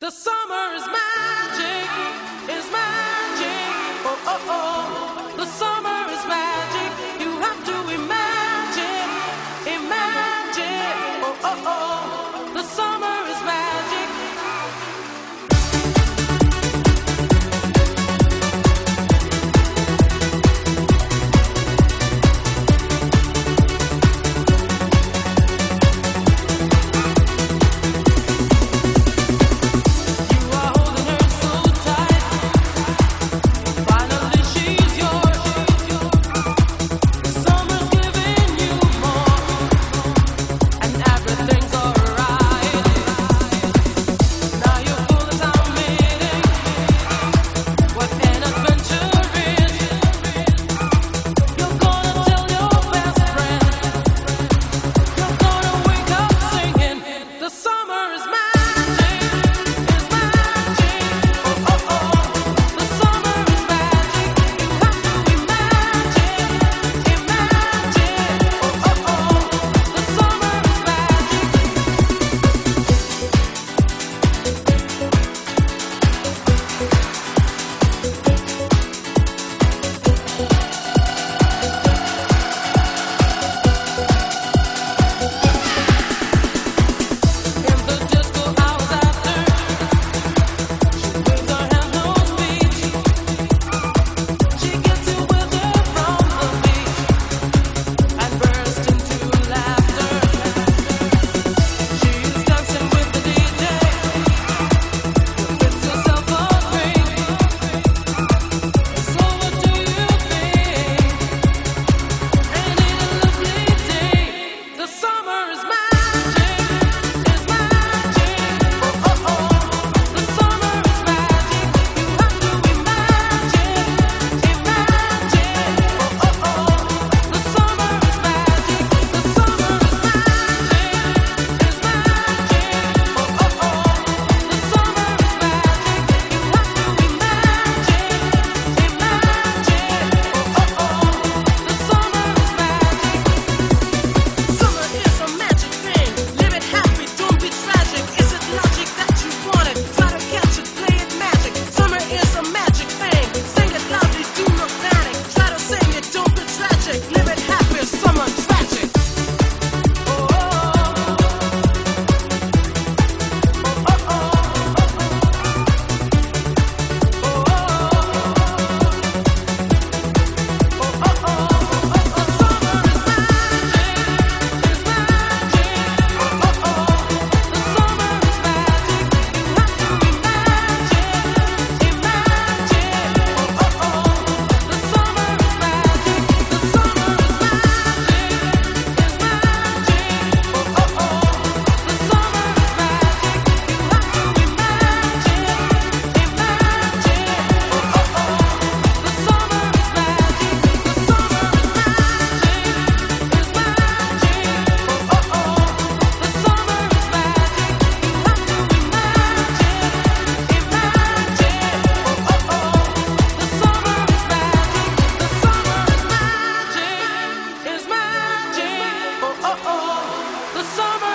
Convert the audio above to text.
The summer is magic, is magic. Oh, oh, oh. The summer